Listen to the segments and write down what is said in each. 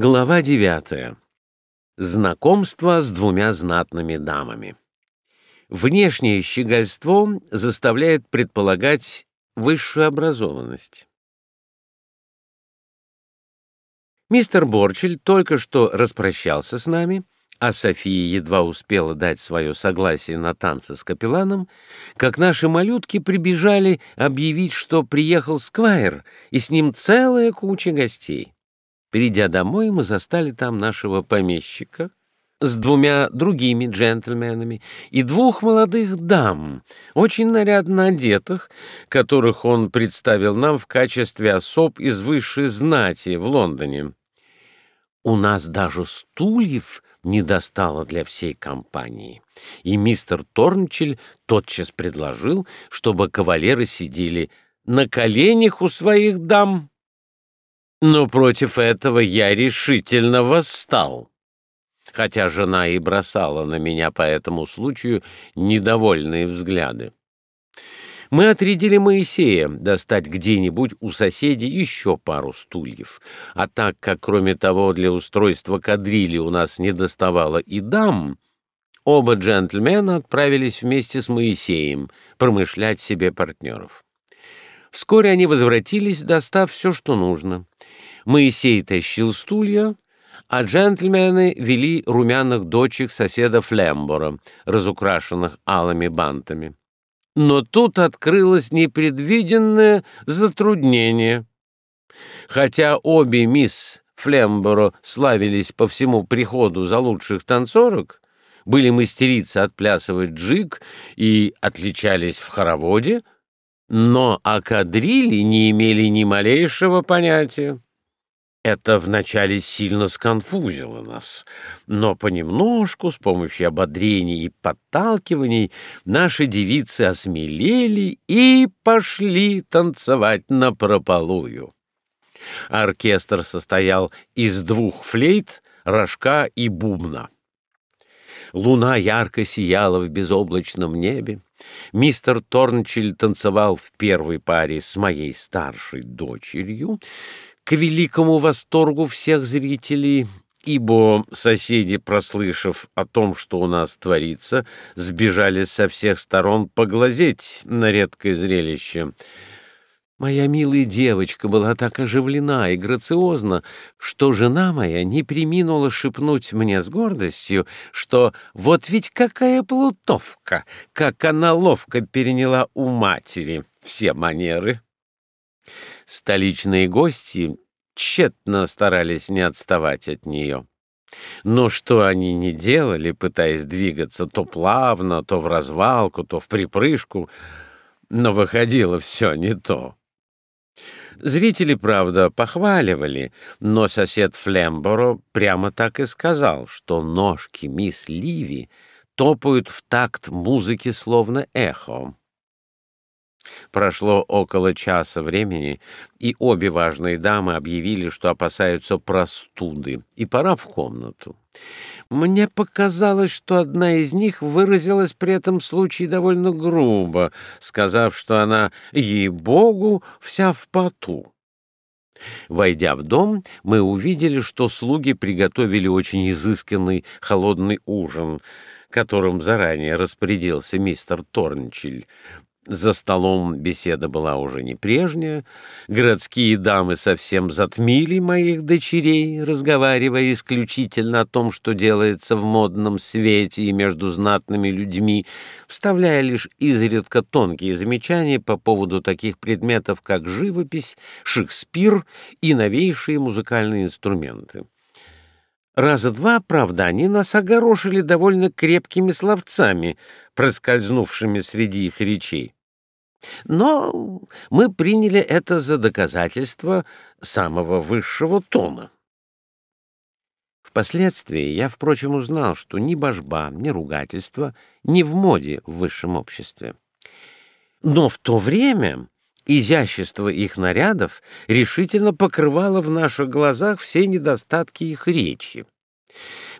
Глава девятая. Знакомство с двумя знатными дамами. Внешнее щегольство заставляет предполагать высшую образованность. Мистер Борчель только что распрощался с нами, а София едва успела дать свое согласие на танцы с капелланом, как наши малютки прибежали объявить, что приехал Сквайр, и с ним целая куча гостей. Придя домой, мы застали там нашего помещика с двумя другими джентльменами и двух молодых дам, очень нарядно одетых, которых он представил нам в качестве особ из высшей знати в Лондоне. У нас даже стульев не достало для всей компании, и мистер Торнчель тотчас предложил, чтобы кавалеры сидели на коленях у своих дам. Но против этого я решительно восстал. Хотя жена и бросала на меня по этому случаю недовольные взгляды. Мы отрядили Моисея достать где-нибудь у соседей еще пару стульев. А так как, кроме того, для устройства кадрили у нас не доставало и дам, оба джентльмена отправились вместе с Моисеем промышлять себе партнеров. Вскоре они возвратились, достав все, что нужно. Моисей тащил стулья, а джентльмены вели румяных дочек соседа Флембора, разукрашенных алыми бантами. Но тут открылось непредвиденное затруднение. Хотя обе мисс Флемборо славились по всему приходу за лучших танцорок, были мастерицы отплясывать джиг и отличались в хороводе, но о кадрили не имели ни малейшего понятия. Это вначале сильно сконфузило нас, но понемножку, с помощью ободрений и подталкиваний, наши девицы осмелели и пошли танцевать на прополую. Оркестр состоял из двух флейт, рожка и бубна. Луна ярко сияла в безоблачном небе. Мистер Торнчель танцевал в первой паре с моей старшей дочерью, к великому восторгу всех зрителей, ибо соседи, прослышав о том, что у нас творится, сбежали со всех сторон поглазеть на редкое зрелище — Моя милая девочка была так оживлена и грациозна, что жена моя не приминула шепнуть мне с гордостью, что вот ведь какая плутовка, как она ловко переняла у матери все манеры. Столичные гости тщетно старались не отставать от нее. Но что они не делали, пытаясь двигаться то плавно, то в развалку, то в припрыжку, но выходило все не то. Зрители, правда, похваливали, но сосед Флемборо прямо так и сказал, что ножки мисс Ливи топают в такт музыки словно эхо. Прошло около часа времени, и обе важные дамы объявили, что опасаются простуды, и пора в комнату. Мне показалось, что одна из них выразилась при этом случае довольно грубо, сказав, что она, ей-богу, вся в поту. Войдя в дом, мы увидели, что слуги приготовили очень изысканный холодный ужин, которым заранее распорядился мистер Торнчель. За столом беседа была уже не прежняя. Городские дамы совсем затмили моих дочерей, разговаривая исключительно о том, что делается в модном свете и между знатными людьми, вставляя лишь изредка тонкие замечания по поводу таких предметов, как живопись, Шекспир и новейшие музыкальные инструменты. Раза два, правда, они нас огорошили довольно крепкими словцами, проскользнувшими среди их речей. Но мы приняли это за доказательство самого высшего тона. Впоследствии я, впрочем, узнал, что ни божба, ни ругательство не в моде в высшем обществе. Но в то время изящество их нарядов решительно покрывало в наших глазах все недостатки их речи.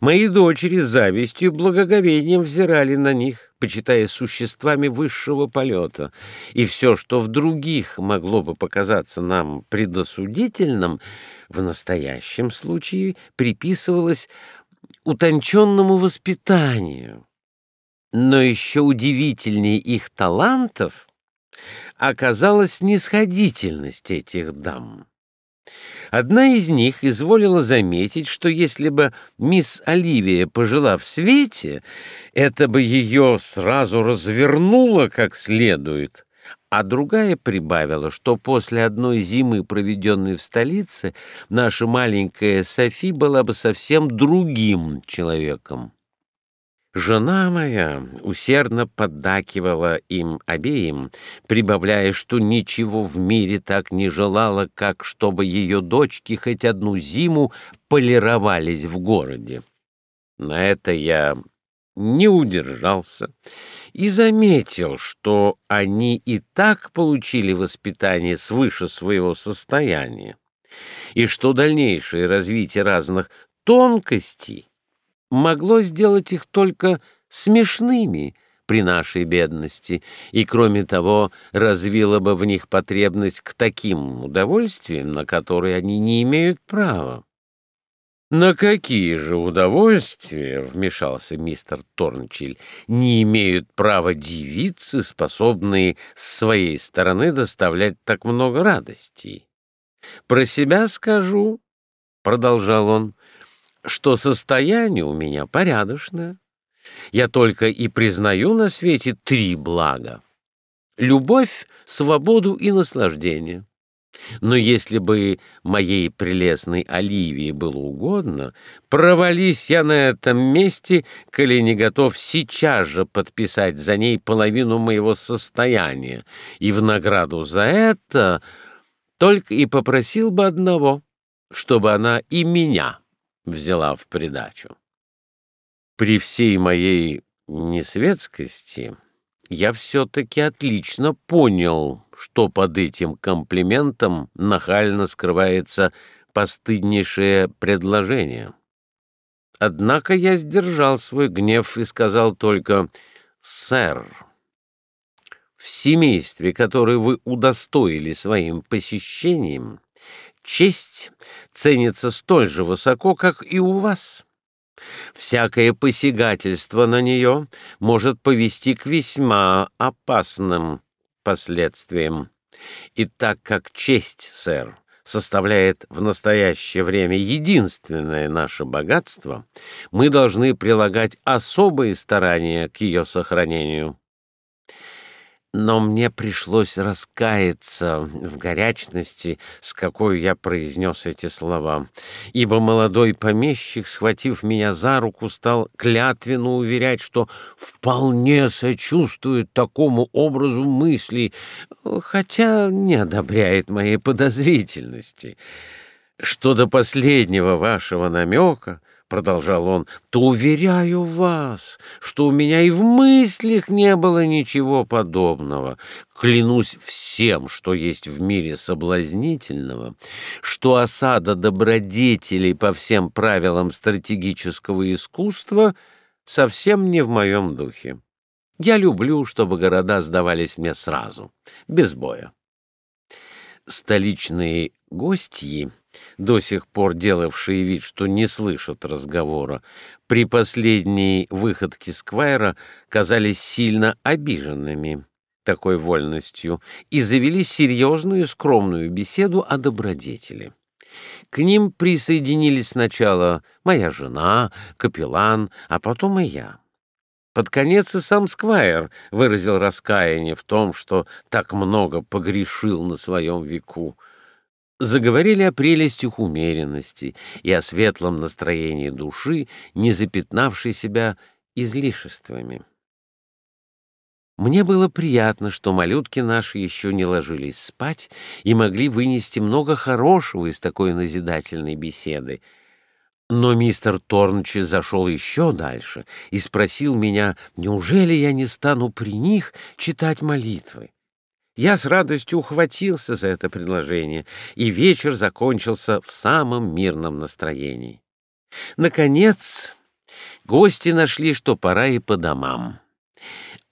Мои дочери с завистью и благоговением взирали на них, почитая существами высшего полета, и все, что в других могло бы показаться нам предосудительным, в настоящем случае приписывалось утонченному воспитанию. Но еще удивительнее их талантов оказалась нисходительность этих дам. Одна из них изволила заметить, что если бы мисс Оливия пожила в свете, это бы ее сразу развернуло как следует, а другая прибавила, что после одной зимы, проведенной в столице, наша маленькая Софи была бы совсем другим человеком. Жена моя усердно поддакивала им обеим, прибавляя, что ничего в мире так не желала, как чтобы ее дочки хоть одну зиму полировались в городе. На это я не удержался и заметил, что они и так получили воспитание свыше своего состояния, и что дальнейшее развитие разных тонкостей могло сделать их только смешными при нашей бедности, и, кроме того, развило бы в них потребность к таким удовольствиям, на которые они не имеют права. «На какие же удовольствия, — вмешался мистер Торнчиль, — не имеют права девицы, способные с своей стороны доставлять так много радостей? Про себя скажу, — продолжал он, что состояние у меня порядочное. Я только и признаю на свете три блага — любовь, свободу и наслаждение. Но если бы моей прелестной Оливии было угодно, провались я на этом месте, коли не готов сейчас же подписать за ней половину моего состояния, и в награду за это только и попросил бы одного, чтобы она и меня взяла в придачу. При всей моей несветскости я все-таки отлично понял, что под этим комплиментом нахально скрывается постыднейшее предложение. Однако я сдержал свой гнев и сказал только «Сэр, в семействе, которое вы удостоили своим посещением, честь ценится столь же высоко, как и у вас. Всякое посягательство на нее может повести к весьма опасным последствиям. И так как честь, сэр, составляет в настоящее время единственное наше богатство, мы должны прилагать особые старания к ее сохранению но мне пришлось раскаяться в горячности, с какой я произнес эти слова, ибо молодой помещик, схватив меня за руку, стал клятвенно уверять, что вполне сочувствует такому образу мыслей, хотя не одобряет моей подозрительности. Что до последнего вашего намека, — продолжал он, — то уверяю вас, что у меня и в мыслях не было ничего подобного. Клянусь всем, что есть в мире соблазнительного, что осада добродетелей по всем правилам стратегического искусства совсем не в моем духе. Я люблю, чтобы города сдавались мне сразу, без боя. Столичные гостьи до сих пор делавшие вид, что не слышат разговора, при последней выходке Сквайра казались сильно обиженными такой вольностью и завели серьезную скромную беседу о добродетели. К ним присоединились сначала моя жена, капеллан, а потом и я. Под конец и сам Сквайр выразил раскаяние в том, что так много погрешил на своем веку заговорили о прелестях умеренности и о светлом настроении души, не запятнавшей себя излишествами. Мне было приятно, что малютки наши еще не ложились спать и могли вынести много хорошего из такой назидательной беседы. Но мистер Торнчи зашел еще дальше и спросил меня, неужели я не стану при них читать молитвы. Я с радостью ухватился за это предложение, и вечер закончился в самом мирном настроении. Наконец, гости нашли, что пора и по домам.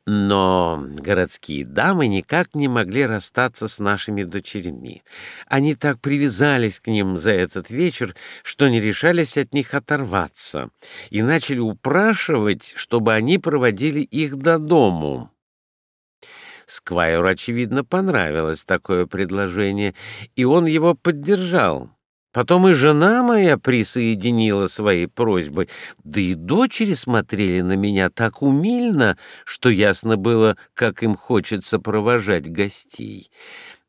Но городские дамы никак не могли расстаться с нашими дочерьми. Они так привязались к ним за этот вечер, что не решались от них оторваться, и начали упрашивать, чтобы они проводили их до дому. Сквайру, очевидно, понравилось такое предложение, и он его поддержал. Потом и жена моя присоединила свои просьбы, да и дочери смотрели на меня так умильно, что ясно было, как им хочется провожать гостей.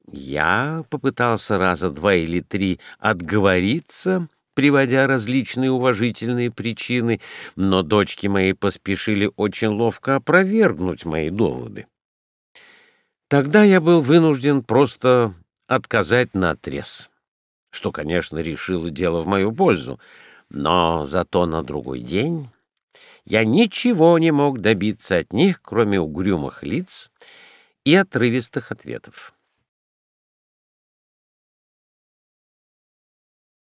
Я попытался раза два или три отговориться, приводя различные уважительные причины, но дочки мои поспешили очень ловко опровергнуть мои доводы. Тогда я был вынужден просто отказать наотрез что, конечно, решило дело в мою пользу, но зато на другой день я ничего не мог добиться от них, кроме угрюмых лиц и отрывистых ответов.